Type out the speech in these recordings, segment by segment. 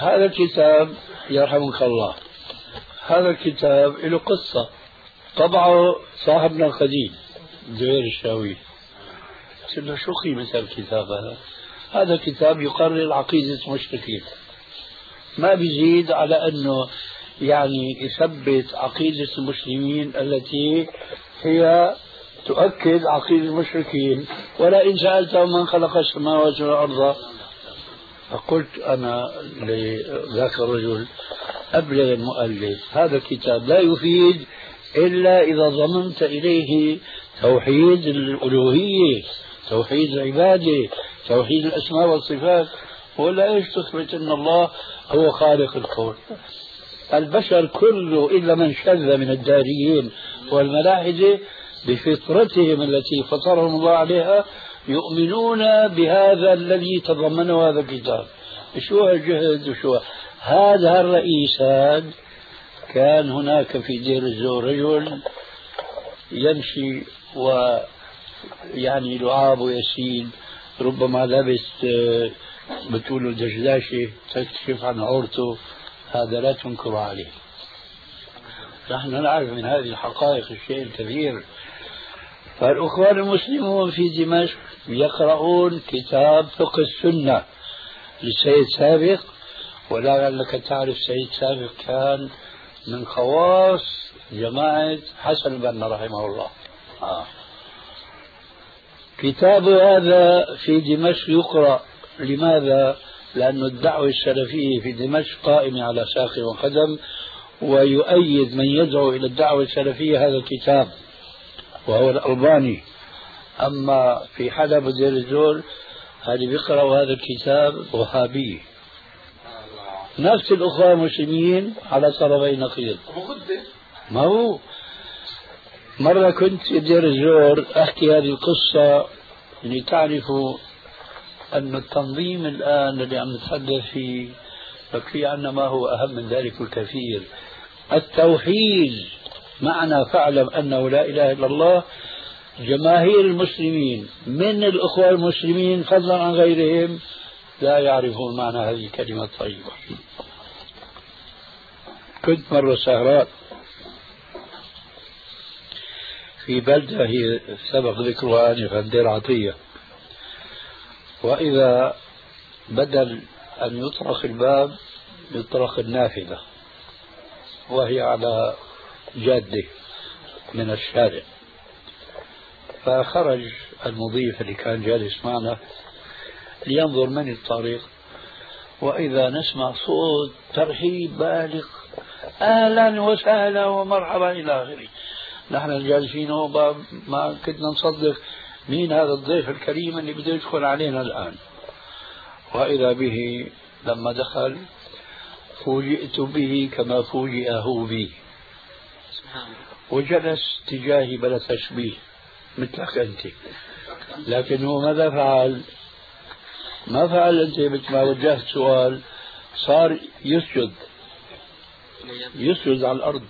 هذا الكتاب يرحمك الله. هذا الكتاب له قصة. طبعه صاحبنا القديم زهير الشاوي. قلت له شو قيمة الكتاب هذا؟ هذا كتاب يقرر عقيدة المشركين. ما بيزيد على أنه يعني يثبت عقيدة المسلمين التي هي تؤكد عقيدة المشركين. ولئن سألتهم من خلق السماوات والأرض فقلت أنا لذاك الرجل أبلغ المؤلف هذا الكتاب لا يفيد إلا إذا ضمنت إليه توحيد الألوهية توحيد العبادة توحيد الأسماء والصفات. ولا إيش تثبت أن الله هو خالق الكون. البشر كله إلا من شذ من الداريين والملاحدة بفطرتهم التي فطرهم الله عليها يؤمنون بهذا الذي تضمنه هذا الكتاب. شو الجهد وشو؟ هذا الرئيس هذا كان هناك في دير الزور رجل يمشي و يعني لعاب ويسيل ربما لبس آه، بتقولوا دجداشة تكشف عن عورته هذا لا تنكر عليه. نحن نعرف من هذه الحقائق الشيء الكبير. فالأخوان المسلمون في دمشق يقرؤون كتاب فقه السنة للسيد سابق ولعلك تعرف سيد سابق كان من خواص جماعة حسن البنا رحمه الله آه. كتاب هذا في دمشق يقرأ لماذا؟ لأن الدعوة السلفية في دمشق قائمة على ساق وقدم ويؤيد من يدعو إلى الدعوة السلفية هذا الكتاب وهو الألباني. أما في حلب ودير الزور هذه بيقرأوا هذا الكتاب وهابي. نفس الأخوة المسلمين على طرفي نقيض. ما هو؟ مرة كنت في دير الزور أحكي هذه القصة لتعرفوا أن التنظيم الآن الذي عم نتحدث فيه يكفي عنا ما هو أهم من ذلك الكثير. التوحيد. معنى فاعلم أنه لا إله إلا الله. جماهير المسلمين من الأخوة المسلمين فضلا عن غيرهم لا يعرفون معنى هذه الكلمة الطيبة. كنت مرة سهرات في بلدة هي سبق ذكرها آنفا دير عطية وإذا بدل أن يطرق الباب يطرق النافذة وهي على جادة من الشارع. فخرج المضيف اللي كان جالس معنا لينظر من الطريق وإذا نسمع صوت ترحيب بالغ أهلا وسهلا ومرحبا إلى آخره. نحن الجالسين ما كنا نصدق مين هذا الضيف الكريم اللي بده يدخل علينا الآن. وإذا به لما دخل فوجئت به كما فوجئ هو بي. وجلس تجاهي بلا تشبيه مثلك أنت. لكن هو ماذا فعل؟ ما فعل أنت مثل ما وجهت سؤال صار يسجد. يسجد على الأرض.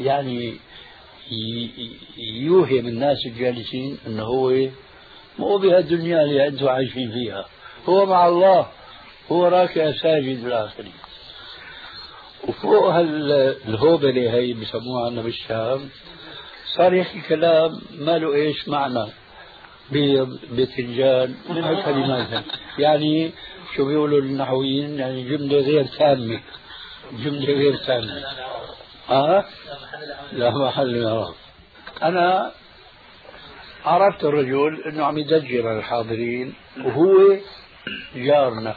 يعني يوهم الناس الجالسين إنه هو مو بهالدنيا اللي أنتم عايشين فيها. هو مع الله. هو راكع ساجد بالاخرين وفوق هالهوبلة هي بسموها عندنا بالشام صار يحكي كلام ما له إيش معنى بيض باذنجان من هالكلمات يعني شو بيقولوا النحويين؟ يعني جملة غير تامة جملة غير تامة. آه؟ لا محل يرى أنا عرفت الرجل أنه عم يدجر الحاضرين وهو جارنا.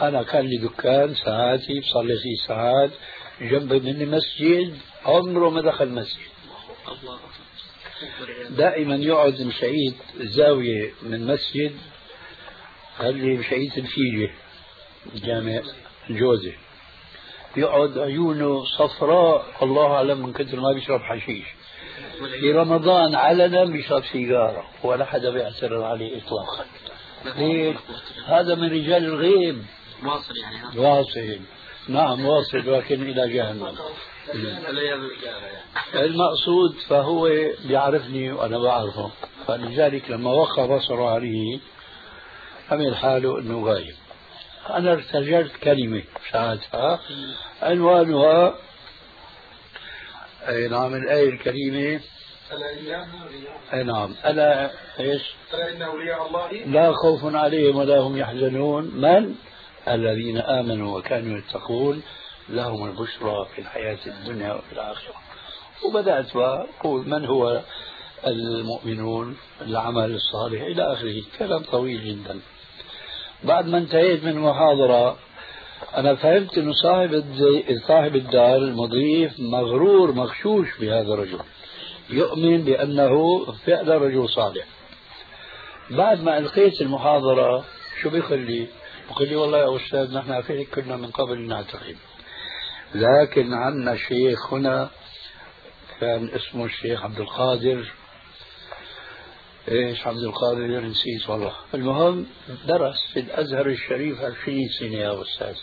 أنا كان لي دكان ساعاتي بصلي فيه ساعات جنب مني مسجد عمره ما دخل مسجد. دائما يقعد مشعيد زاوية من مسجد اللي مشعيد الفيجة جامع الجوزة يقعد عيونه صفراء الله أعلم من كثر ما بيشرب حشيش. في رمضان علنا بيشرب سيجارة ولا حدا بيعترض عليه إطلاقا؟ هذا من رجال الغيب. واصل يعني واصل. نعم واصل لكن إلى جهنم. المقصود فهو بيعرفني وأنا بعرفه. فلذلك لما وقع بصره عليه عمل حاله أنه غايب؟ أنا ارتجلت كلمة ساعتها عنوانها أي نعم الآية الكريمة. أي نعم. ألا إيش؟ ألا إن أولياء الله. لا خوف عليهم ولا هم يحزنون. من؟ الذين آمنوا وكانوا يتقون لهم البشرى في الحياة الدنيا وفي الآخرة. وبدأت أقول من هو المؤمنون العمل الصالح إلى آخره. كلام طويل جدا. بعد ما انتهيت من المحاضرة أنا فهمت أنه صاحب صاحب الدار المضيف مغرور مغشوش بهذا الرجل. يؤمن بأنه فعلا رجل صالح. بعد ما ألقيت المحاضرة شو بيقول لي؟ بيقول لي والله يا أستاذ نحن فعلا كنا من قبل نعتقد. لكن عندنا شيخ هنا كان اسمه الشيخ عبد القادر. إيش عبد القادر؟ نسيت والله. المهم درس في الأزهر الشريف 20 سنة يا أستاذ.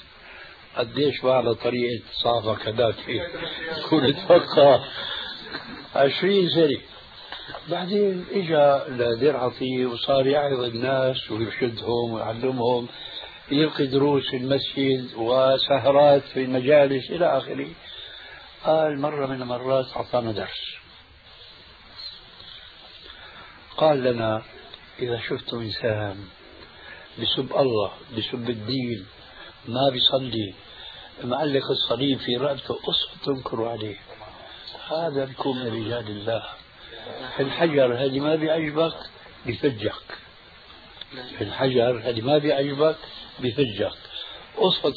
قديش بقى على طريقة صعبه كذاك؟ تكون تفقه 20 سنة. بعدين اجى لدير عطيه وصار يعظ الناس ويرشدهم ويعلمهم. يلقي دروس في المسجد وسهرات في المجالس إلى آخره. قال مرة من المرات أعطانا درس. قال لنا إذا شفتم إنسان بسب الله بسب الدين ما بيصلي معلق الصليب في رقبته اصبر تنكروا عليه. هذا بيكون من رجال الله. الحجر هذه ما بيعجبك بفجك الحجر هذه ما بيعجبك بفجك اصبر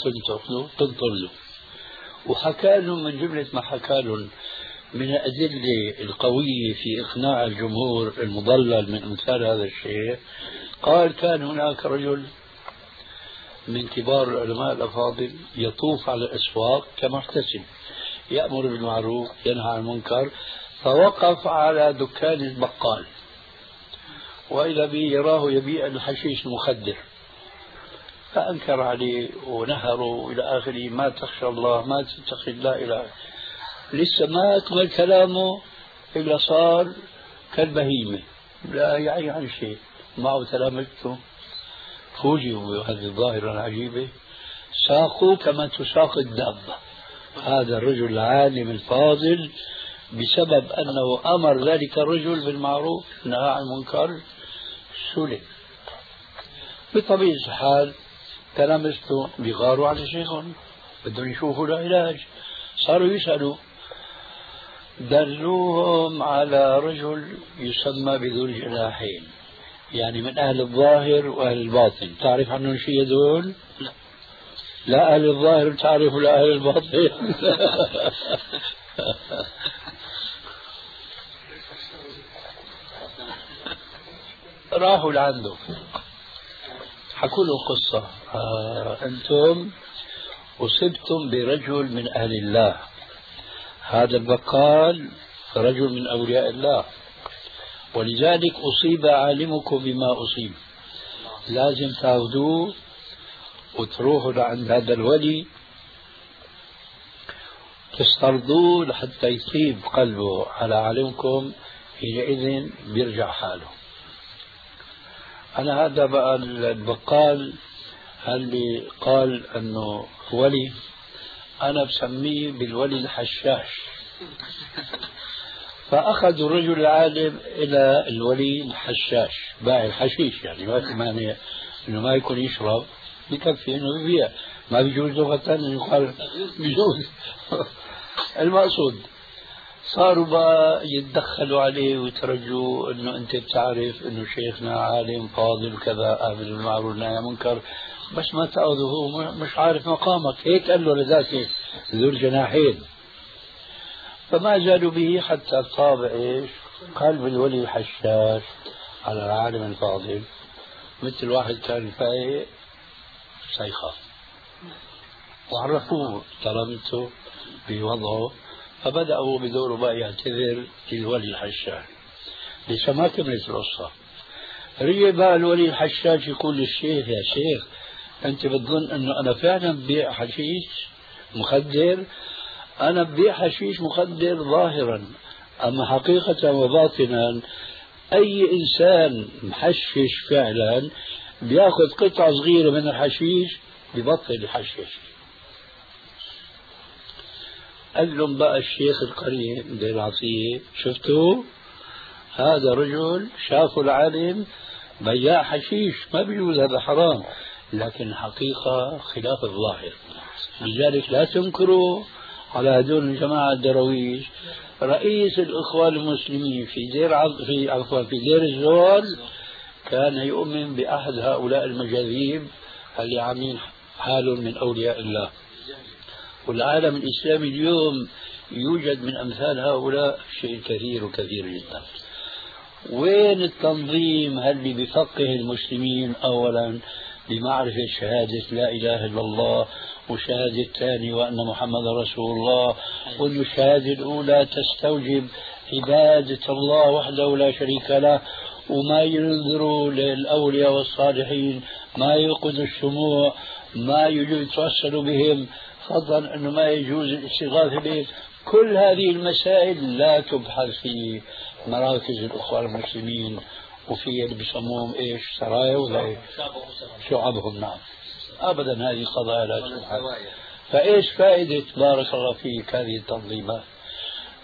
تنطر له وحكى لهم من جملة ما حكى لهم من الأدلة القوية في إقناع الجمهور المضلل من أمثال هذا الشيء قال كان هناك رجل من كبار العلماء الأفاضل يطوف على الأسواق كمحتسب يأمر بالمعروف ينهى عن المنكر فوقف على دكان البقال. وإذا به يراه يبيع الحشيش المخدر فأنكر عليه ونهره إلى آخره ما تخشى الله ما تتقي الله إلى لسه ما أكمل كلامه إلا صار كالبهيمة. لا يعني عن شيء. معه تلامذته؟ فوجئوا بهذه الظاهرة العجيبة. ساقوا كما تساق الدابة هذا الرجل العالم الفاضل بسبب أنه أمر ذلك الرجل بالمعروف نهى عن المنكر. سلم بطبيعة الحال تلامذته بيغاروا على شيخهم بدهم يشوفوا له علاج. صاروا يسألوا. دلوهم على رجل يسمى بذو الجناحين يعني من أهل الظاهر وأهل الباطن. تعرف عنهم شيء هذول؟ لا. لا أهل الظاهر تعرف لا أهل الباطن. راحوا لعنده حكوا له قصة. آه أنتم أصبتم برجل من أهل الله. هذا البقال رجل من أولياء الله. ولذلك أصيب عالمكم بما أصيب. لازم تاخذوه وتروحوا لعند هذا الولي. تسترضوه لحتى يطيب قلبه على عالمكم حينئذ بيرجع حاله. أنا هذا بقى البقال اللي قال أنه ولي أنا بسميه بالولي الحشاش. فأخذوا الرجل العالم إلى الولي الحشاش باع الحشيش يعني ما في مانع إنه ما يكون يشرب بكفي إنه يبيع. ما بيجوز لغة أنه يقال بيجوز المقصود صاروا بقى يتدخلوا عليه ويترجوا إنه أنت بتعرف إنه شيخنا عالم فاضل وكذا أمر بالمعروف نهي منكر. بس ما تأخذه هو مش عارف مقامك. هيك قال له لذاته ذو الجناحين. فما زالوا به حتى طاب إيش؟ قلب الولي الحشاش على العالم الفاضل. مثل واحد كان فايق سيخاف وعرفوه ترمته بوضعه. فبدأوا بدوره بقى يعتذر للولي الحشاش. لسه ما كملت القصة رجع بقى الولي الحشاش يقول للشيخ يا شيخ أنت بتظن أنه أنا فعلا ببيع حشيش مخدر؟ أنا ببيع حشيش مخدر ظاهرا أما حقيقة وباطنا أي إنسان محشش فعلا بيأخذ قطعة صغيرة من الحشيش ببطل يحشش قال لهم بقى الشيخ القريب دير العطية شفتوا؟ هذا رجل شافوا العالم بياع حشيش ما بيجوز هذا حرام. لكن الحقيقة خلاف الظاهر. لذلك لا تنكروا على هذول الجماعة الدرويش. رئيس الإخوان المسلمين في دير عض... في عفوا في دير الزول كان يؤمن بأحد هؤلاء المجاذيب اللي عاملين حال من أولياء الله. والعالم الإسلامي اليوم يوجد من أمثال هؤلاء شيء كثير وكثير جدا. وين التنظيم اللي بفقه المسلمين أولا بمعرفة شهادة لا إله إلا الله وشهادة الثاني وأن محمد رسول الله والشهادة الأولى تستوجب عبادة الله وحده لا شريك له وما ينذروا للأولياء والصالحين ما يوقدوا الشموع ما يتوسلوا بهم فضلا أنه ما يجوز الاستغاثة بهم كل هذه المسائل لا تبحث في مراكز الأخوة المسلمين وفي اللي بيسموهم إيش سرايا ولا؟ شعبهم نعم ابدا هذه قضايا لا تبحث فإيش فائدة بارك الله فيك هذه التنظيمات؟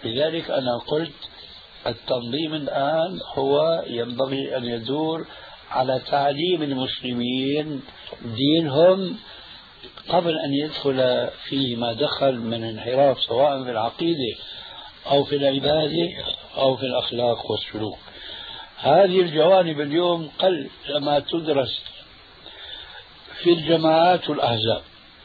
لذلك أنا قلت التنظيم الآن هو ينبغي أن يدور على تعليم المسلمين دينهم قبل أن يدخل فيه ما دخل من انحراف سواء في العقيدة أو في العبادة أو في الأخلاق والسلوك. هذه الجوانب اليوم قل ما تدرس في الجماعات والأحزاب.